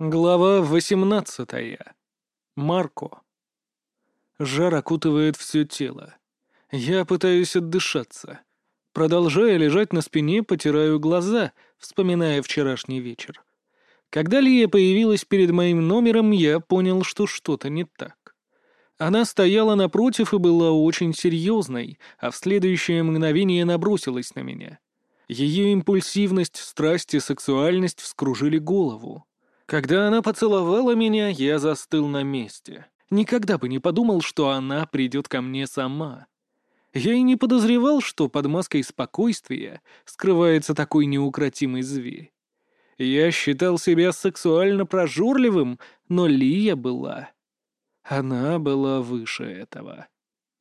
Глава восемнадцатая. Марко. Жар окутывает все тело. Я пытаюсь отдышаться. Продолжая лежать на спине, потираю глаза, вспоминая вчерашний вечер. Когда Лия появилась перед моим номером, я понял, что что-то не так. Она стояла напротив и была очень серьезной, а в следующее мгновение набросилась на меня. Ее импульсивность, страсть и сексуальность вскружили голову. Когда она поцеловала меня, я застыл на месте. Никогда бы не подумал, что она придет ко мне сама. Я и не подозревал, что под маской спокойствия скрывается такой неукротимый зверь. Я считал себя сексуально прожорливым, но Лия была... Она была выше этого.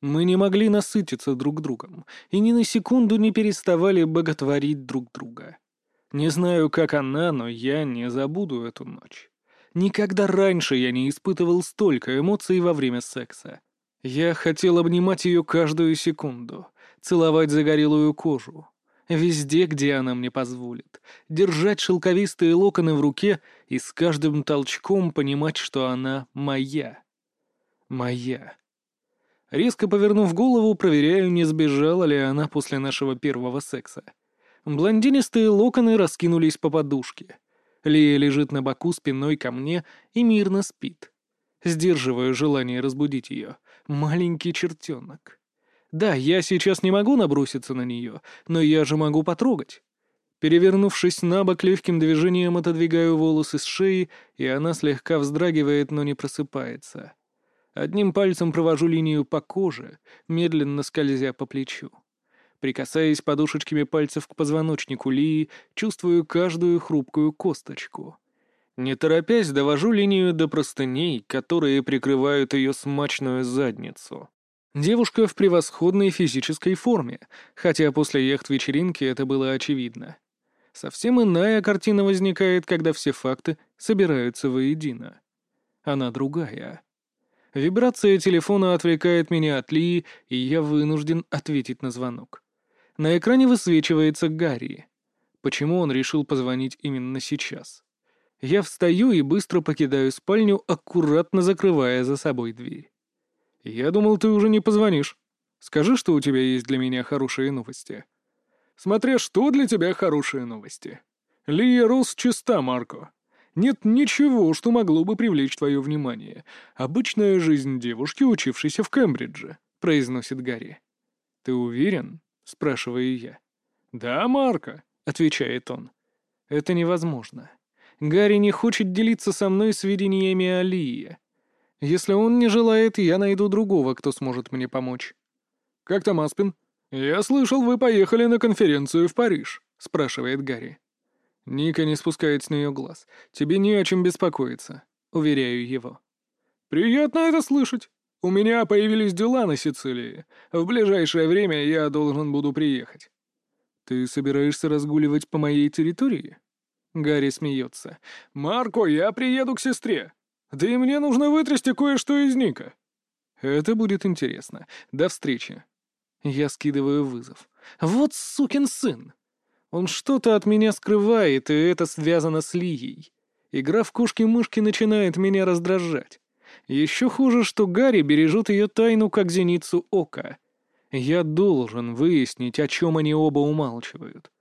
Мы не могли насытиться друг другом, и ни на секунду не переставали боготворить друг друга. Не знаю, как она, но я не забуду эту ночь. Никогда раньше я не испытывал столько эмоций во время секса. Я хотел обнимать ее каждую секунду, целовать загорелую кожу. Везде, где она мне позволит. Держать шелковистые локоны в руке и с каждым толчком понимать, что она моя. Моя. Резко повернув голову, проверяю, не сбежала ли она после нашего первого секса. Блондинистые локоны раскинулись по подушке. Лия лежит на боку спиной ко мне и мирно спит. Сдерживаю желание разбудить ее. Маленький чертенок. Да, я сейчас не могу наброситься на нее, но я же могу потрогать. Перевернувшись на бок, легким движением отодвигаю волосы с шеи, и она слегка вздрагивает, но не просыпается. Одним пальцем провожу линию по коже, медленно скользя по плечу. Прикасаясь подушечками пальцев к позвоночнику Лии, чувствую каждую хрупкую косточку. Не торопясь, довожу линию до простыней, которые прикрывают ее смачную задницу. Девушка в превосходной физической форме, хотя после яхт-вечеринки это было очевидно. Совсем иная картина возникает, когда все факты собираются воедино. Она другая. Вибрация телефона отвлекает меня от Лии, и я вынужден ответить на звонок. На экране высвечивается Гарри. Почему он решил позвонить именно сейчас? Я встаю и быстро покидаю спальню, аккуратно закрывая за собой дверь. «Я думал, ты уже не позвонишь. Скажи, что у тебя есть для меня хорошие новости». «Смотря что для тебя хорошие новости. Лия Рос чиста, Марко. Нет ничего, что могло бы привлечь твое внимание. Обычная жизнь девушки, учившейся в Кембридже», — произносит Гарри. «Ты уверен?» — спрашиваю я. «Да, Марка», — отвечает он. «Это невозможно. Гарри не хочет делиться со мной сведениями о Лии. Если он не желает, я найду другого, кто сможет мне помочь». «Как там Аспин? Я слышал, вы поехали на конференцию в Париж», — спрашивает Гарри. Ника не спускает с нее глаз. «Тебе не о чем беспокоиться», — уверяю его. «Приятно это слышать. У меня появились дела на Сицилии. В ближайшее время я должен буду приехать». «Ты собираешься разгуливать по моей территории?» Гарри смеется. «Марко, я приеду к сестре. Да и мне нужно вытрясти кое-что из Ника». «Это будет интересно. До встречи». Я скидываю вызов. «Вот сукин сын! Он что-то от меня скрывает, и это связано с Лией. Игра в кошки-мышки начинает меня раздражать. Еще хуже, что Гарри бережет ее тайну, как зеницу ока. Я должен выяснить, о чем они оба умалчивают.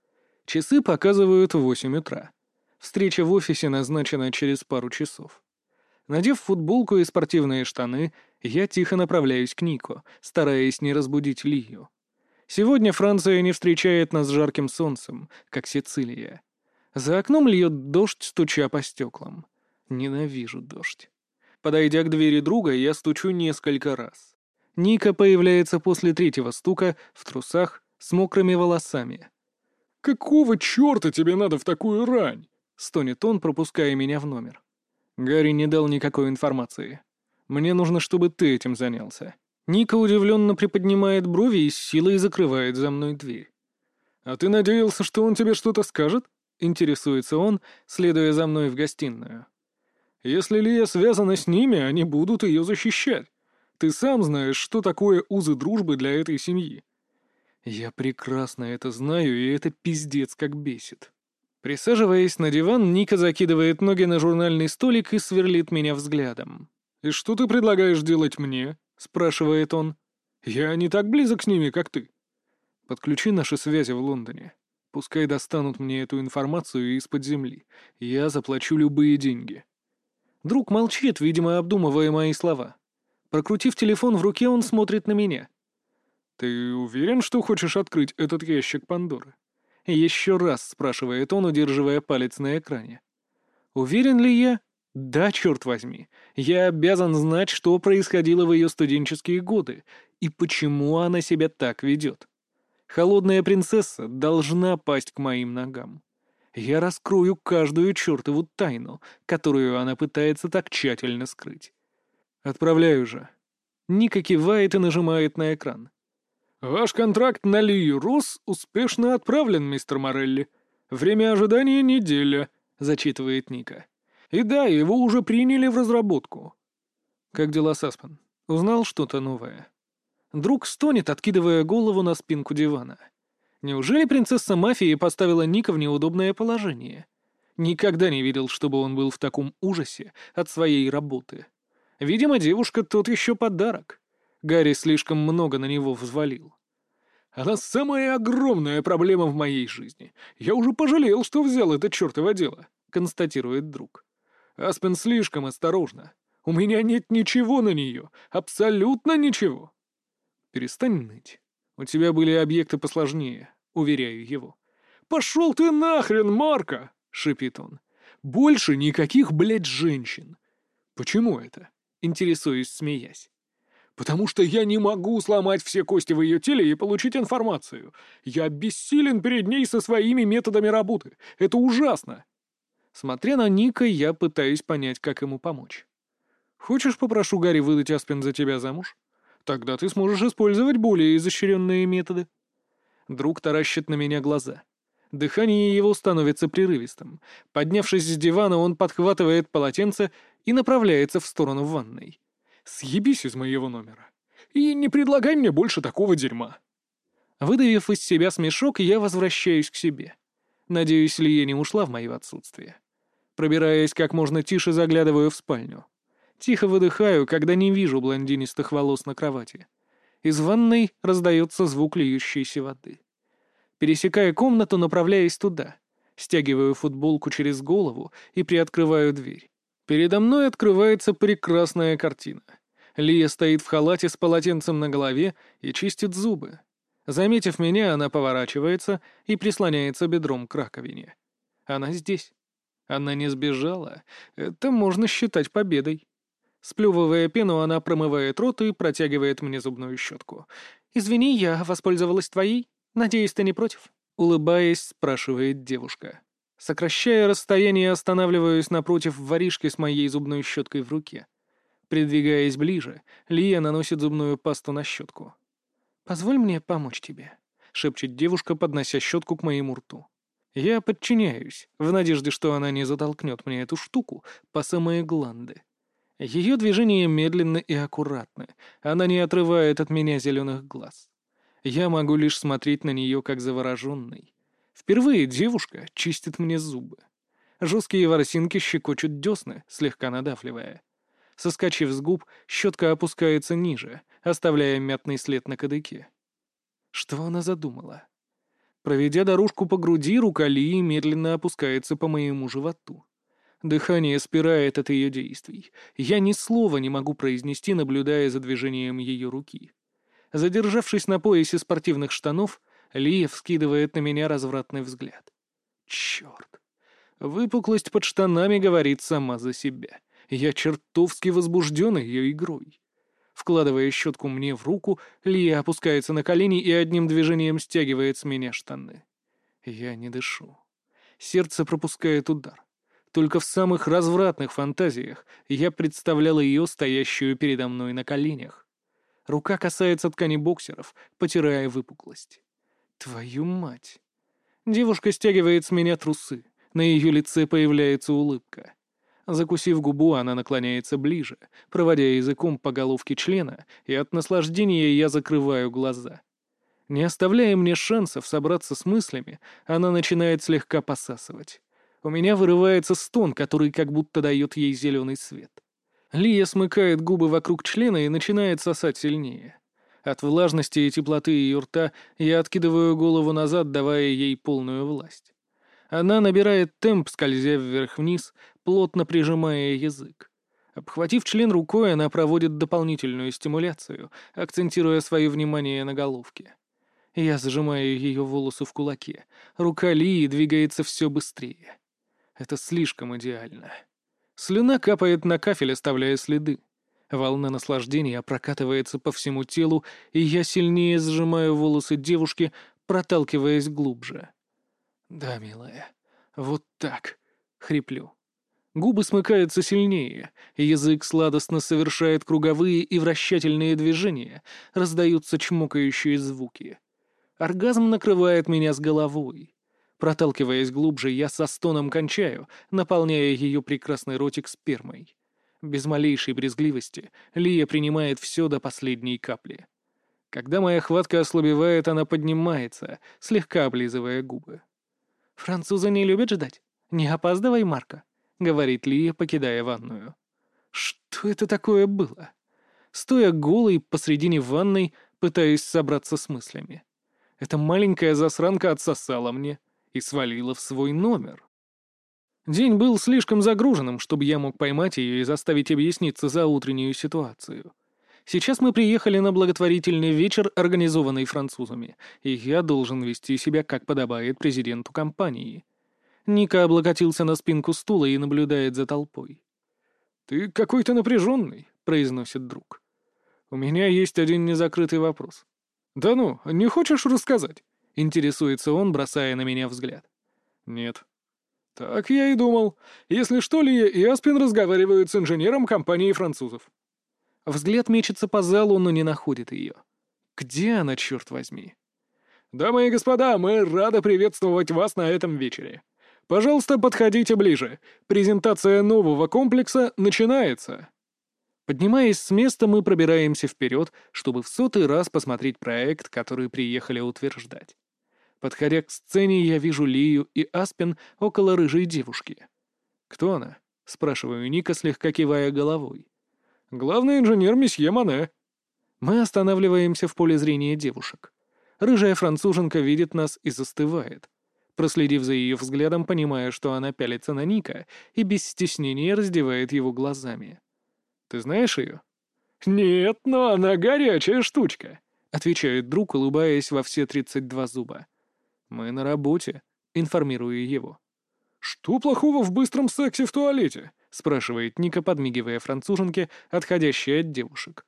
Часы показывают восемь утра. Встреча в офисе назначена через пару часов. Надев футболку и спортивные штаны, я тихо направляюсь к Нику, стараясь не разбудить Лию. Сегодня Франция не встречает нас жарким солнцем, как Сицилия. За окном льет дождь, стуча по стеклам. Ненавижу дождь. Подойдя к двери друга, я стучу несколько раз. Ника появляется после третьего стука в трусах с мокрыми волосами. «Какого черта тебе надо в такую рань?» — стонет он, пропуская меня в номер. Гарри не дал никакой информации. «Мне нужно, чтобы ты этим занялся». Ника удивленно приподнимает брови и с силой закрывает за мной дверь. «А ты надеялся, что он тебе что-то скажет?» — интересуется он, следуя за мной в гостиную. Если Лия связана с ними, они будут ее защищать. Ты сам знаешь, что такое узы дружбы для этой семьи». «Я прекрасно это знаю, и это пиздец как бесит». Присаживаясь на диван, Ника закидывает ноги на журнальный столик и сверлит меня взглядом. «И что ты предлагаешь делать мне?» — спрашивает он. «Я не так близок с ними, как ты». «Подключи наши связи в Лондоне. Пускай достанут мне эту информацию из-под земли. Я заплачу любые деньги». Друг молчит, видимо, обдумывая мои слова. Прокрутив телефон в руке, он смотрит на меня. «Ты уверен, что хочешь открыть этот ящик Пандоры?» Еще раз спрашивает он, удерживая палец на экране. Уверен ли я? Да, черт возьми. Я обязан знать, что происходило в ее студенческие годы и почему она себя так ведет. Холодная принцесса должна пасть к моим ногам. Я раскрою каждую чертову тайну, которую она пытается так тщательно скрыть. Отправляю же. Ника кивает и нажимает на экран. «Ваш контракт на Лию Рус успешно отправлен, мистер Морелли. Время ожидания — неделя», — зачитывает Ника. «И да, его уже приняли в разработку». «Как дела, Саспан? Узнал что-то новое?» Друг стонет, откидывая голову на спинку дивана. Неужели принцесса мафии поставила Ника в неудобное положение? Никогда не видел, чтобы он был в таком ужасе от своей работы. Видимо, девушка тот еще подарок. Гарри слишком много на него взвалил. Она самая огромная проблема в моей жизни. Я уже пожалел, что взял это чертово дело, констатирует друг. Аспен слишком осторожна. У меня нет ничего на нее. Абсолютно ничего. Перестань ныть. У тебя были объекты посложнее, уверяю его. «Пошел ты нахрен, Марка!» — шипит он. «Больше никаких, блядь, женщин!» «Почему это?» — интересуюсь, смеясь. «Потому что я не могу сломать все кости в ее теле и получить информацию. Я бессилен перед ней со своими методами работы. Это ужасно!» Смотря на Ника, я пытаюсь понять, как ему помочь. «Хочешь, попрошу Гарри выдать Аспен за тебя замуж? Тогда ты сможешь использовать более изощренные методы». Друг таращит на меня глаза. Дыхание его становится прерывистым. Поднявшись с дивана, он подхватывает полотенце и направляется в сторону ванной. Съебись из моего номера. И не предлагай мне больше такого дерьма. Выдавив из себя смешок, я возвращаюсь к себе. Надеюсь, Лия не ушла в мое отсутствие. Пробираясь как можно тише, заглядываю в спальню. Тихо выдыхаю, когда не вижу блондинистых волос на кровати. Из ванной раздается звук льющейся воды. Пересекая комнату, направляясь туда. Стягиваю футболку через голову и приоткрываю дверь. Передо мной открывается прекрасная картина. Лия стоит в халате с полотенцем на голове и чистит зубы. Заметив меня, она поворачивается и прислоняется бедром к раковине. Она здесь. Она не сбежала. Это можно считать победой. Сплювывая пену, она промывает рот и протягивает мне зубную щетку. «Извини, я воспользовалась твоей. Надеюсь, ты не против?» Улыбаясь, спрашивает девушка. Сокращая расстояние, останавливаюсь напротив воришки с моей зубной щеткой в руке. Придвигаясь ближе, Лия наносит зубную пасту на щетку. «Позволь мне помочь тебе», — шепчет девушка, поднося щетку к моему рту. Я подчиняюсь, в надежде, что она не затолкнет мне эту штуку по самые гланды. Ее движения медленны и аккуратны, она не отрывает от меня зеленых глаз. Я могу лишь смотреть на нее как завороженный. Впервые девушка чистит мне зубы. Жесткие ворсинки щекочут десны, слегка надавливая. Соскочив с губ, щетка опускается ниже, оставляя мятный след на кадыке. Что она задумала? Проведя дорожку по груди, рука Лии медленно опускается по моему животу. Дыхание спирает от ее действий. Я ни слова не могу произнести, наблюдая за движением ее руки. Задержавшись на поясе спортивных штанов, Лия вскидывает на меня развратный взгляд. Черт. Выпуклость под штанами говорит сама за себя. Я чертовски возбужден ее игрой. Вкладывая щетку мне в руку, Лия опускается на колени и одним движением стягивает с меня штаны. Я не дышу. Сердце пропускает удар. Только в самых развратных фантазиях я представлял ее стоящую передо мной на коленях. Рука касается ткани боксеров, потирая выпуклость. Твою мать. Девушка стягивает с меня трусы. На ее лице появляется улыбка. Закусив губу, она наклоняется ближе, проводя языком по головке члена, и от наслаждения я закрываю глаза. Не оставляя мне шансов собраться с мыслями, она начинает слегка посасывать. У меня вырывается стон, который как будто дает ей зеленый свет. Лия смыкает губы вокруг члена и начинает сосать сильнее. От влажности и теплоты ее рта я откидываю голову назад, давая ей полную власть. Она набирает темп, скользя вверх-вниз, плотно прижимая язык. Обхватив член рукой, она проводит дополнительную стимуляцию, акцентируя свое внимание на головке. Я зажимаю ее волосы в кулаке. Рука Лии двигается все быстрее. Это слишком идеально. Слюна капает на кафель, оставляя следы. Волна наслаждения прокатывается по всему телу, и я сильнее сжимаю волосы девушки, проталкиваясь глубже. «Да, милая, вот так», — хриплю. Губы смыкаются сильнее, язык сладостно совершает круговые и вращательные движения, раздаются чмокающие звуки. Оргазм накрывает меня с головой. Проталкиваясь глубже, я со стоном кончаю, наполняя ее прекрасный ротик спермой. Без малейшей брезгливости Лия принимает все до последней капли. Когда моя хватка ослабевает, она поднимается, слегка облизывая губы. «Французы не любят ждать. Не опаздывай, Марка», — говорит Лия, покидая ванную. Что это такое было? Стоя голой посредине ванной, пытаюсь собраться с мыслями. Эта маленькая засранка отсосала мне и свалила в свой номер. День был слишком загруженным, чтобы я мог поймать ее и заставить объясниться за утреннюю ситуацию. Сейчас мы приехали на благотворительный вечер, организованный французами, и я должен вести себя, как подобает президенту компании. Ника облокотился на спинку стула и наблюдает за толпой. «Ты какой-то напряженный», — произносит друг. «У меня есть один незакрытый вопрос». «Да ну, не хочешь рассказать?» — интересуется он, бросая на меня взгляд. «Нет». «Так я и думал. Если что, Лия и Аспин разговаривают с инженером компании французов». Взгляд мечется по залу, но не находит ее. Где она, черт возьми? «Дамы и господа, мы рады приветствовать вас на этом вечере. Пожалуйста, подходите ближе. Презентация нового комплекса начинается». Поднимаясь с места, мы пробираемся вперед, чтобы в сотый раз посмотреть проект, который приехали утверждать. Подходя к сцене, я вижу Лию и Аспен около рыжей девушки. «Кто она?» — спрашиваю Ника, слегка кивая головой. Главный инженер месье Мане». Мы останавливаемся в поле зрения девушек. Рыжая француженка видит нас и застывает. Проследив за ее взглядом, понимая, что она пялится на Ника и без стеснения раздевает его глазами. «Ты знаешь ее?» «Нет, но она горячая штучка», — отвечает друг, улыбаясь во все тридцать два зуба. «Мы на работе», — информирую его. «Что плохого в быстром сексе в туалете?» — спрашивает Ника, подмигивая француженке, отходящей от девушек.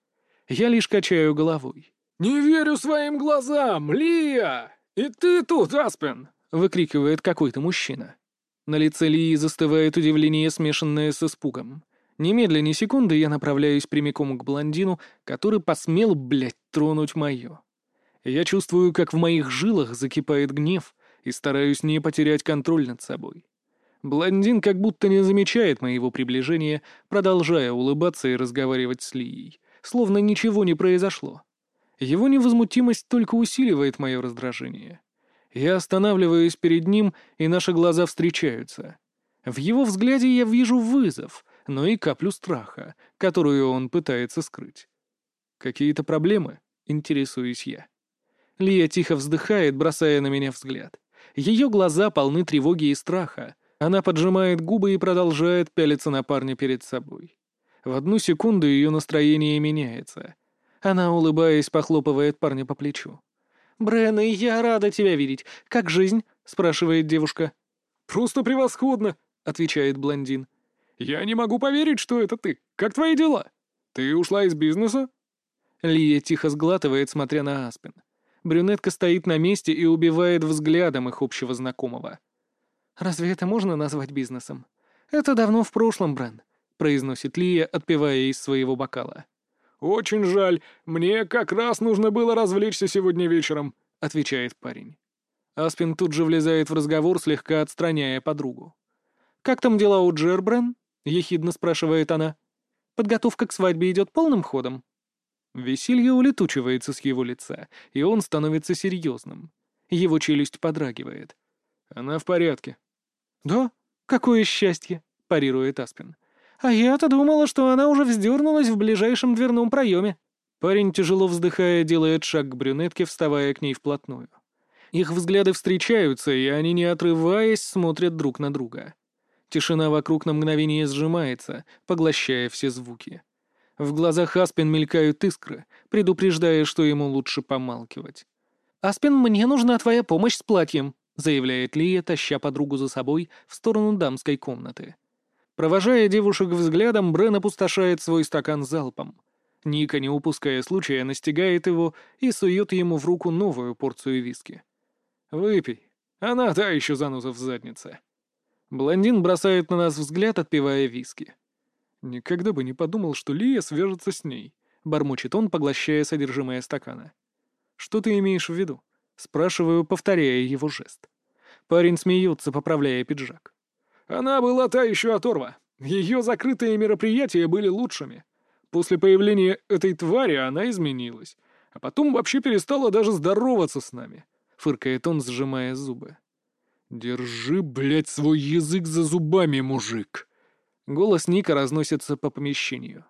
Я лишь качаю головой. «Не верю своим глазам! Лия! И ты тут, Аспен!» — выкрикивает какой-то мужчина. На лице Лии застывает удивление, смешанное с испугом. Немедленно секунды я направляюсь прямиком к блондину, который посмел, блядь, тронуть мое. Я чувствую, как в моих жилах закипает гнев, и стараюсь не потерять контроль над собой. Блондин как будто не замечает моего приближения, продолжая улыбаться и разговаривать с Лией, словно ничего не произошло. Его невозмутимость только усиливает мое раздражение. Я останавливаюсь перед ним, и наши глаза встречаются. В его взгляде я вижу вызов, но и каплю страха, которую он пытается скрыть. «Какие-то проблемы?» — интересуюсь я. Лия тихо вздыхает, бросая на меня взгляд. Ее глаза полны тревоги и страха, она поджимает губы и продолжает пялиться на парня перед собой. В одну секунду ее настроение меняется. Она, улыбаясь, похлопывает парня по плечу. «Брэн, я рада тебя видеть. Как жизнь?» — спрашивает девушка. «Просто превосходно», — отвечает блондин. «Я не могу поверить, что это ты. Как твои дела? Ты ушла из бизнеса?» Лия тихо сглатывает, смотря на Аспен. Брюнетка стоит на месте и убивает взглядом их общего знакомого. «Разве это можно назвать бизнесом? Это давно в прошлом, Брэн», — произносит Лия, отпивая из своего бокала. «Очень жаль. Мне как раз нужно было развлечься сегодня вечером», — отвечает парень. Аспин тут же влезает в разговор, слегка отстраняя подругу. «Как там дела у Джербрен?» — ехидно спрашивает она. «Подготовка к свадьбе идет полным ходом?» Веселье улетучивается с его лица, и он становится серьезным. Его челюсть подрагивает. «Она в порядке». «Да? Какое счастье!» — парирует Аспин. «А я-то думала, что она уже вздернулась в ближайшем дверном проеме». Парень, тяжело вздыхая, делает шаг к брюнетке, вставая к ней вплотную. Их взгляды встречаются, и они, не отрываясь, смотрят друг на друга. Тишина вокруг на мгновение сжимается, поглощая все звуки. В глазах Аспин мелькают искры, предупреждая, что ему лучше помалкивать. «Аспин, мне нужна твоя помощь с платьем», — заявляет Лия, таща подругу за собой в сторону дамской комнаты. Провожая девушек взглядом, Брен опустошает свой стакан залпом. Ника, не упуская случая, настигает его и сует ему в руку новую порцию виски. «Выпей. Она та еще заноза в заднице». Блондин бросает на нас взгляд, отпивая виски. «Никогда бы не подумал, что Лия свяжется с ней», — бормочет он, поглощая содержимое стакана. «Что ты имеешь в виду?» — спрашиваю, повторяя его жест. Парень смеется, поправляя пиджак. Она была та еще оторва. Ее закрытые мероприятия были лучшими. После появления этой твари она изменилась. А потом вообще перестала даже здороваться с нами. Фыркает он, сжимая зубы. «Держи, блядь, свой язык за зубами, мужик!» Голос Ника разносится по помещению.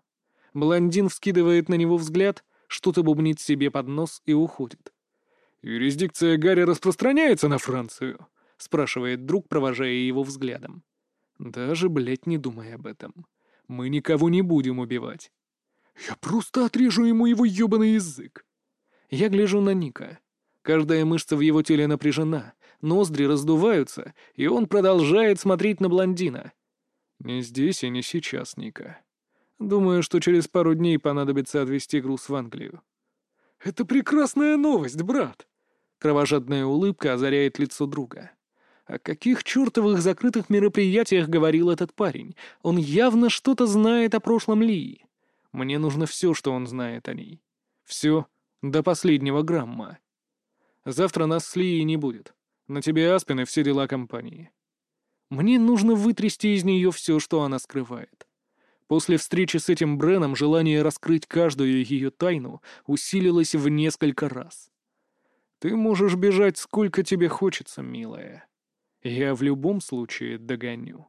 Блондин вскидывает на него взгляд, что-то бубнит себе под нос и уходит. «Юрисдикция Гарри распространяется на Францию?» — спрашивает друг, провожая его взглядом. Даже, блядь, не думай об этом. Мы никого не будем убивать. Я просто отрежу ему его ёбаный язык. Я гляжу на Ника. Каждая мышца в его теле напряжена, ноздри раздуваются, и он продолжает смотреть на блондина. Не здесь и не сейчас, Ника. Думаю, что через пару дней понадобится отвезти груз в Англию. Это прекрасная новость, брат. Кровожадная улыбка озаряет лицо друга. О каких чертовых закрытых мероприятиях говорил этот парень? Он явно что-то знает о прошлом Лии. Мне нужно все, что он знает о ней. Все до последнего грамма. Завтра нас с Лией не будет. На тебе Аспин и все дела компании. Мне нужно вытрясти из нее все, что она скрывает. После встречи с этим Бреном желание раскрыть каждую ее тайну усилилось в несколько раз. Ты можешь бежать сколько тебе хочется, милая. Я в любом случае догоню.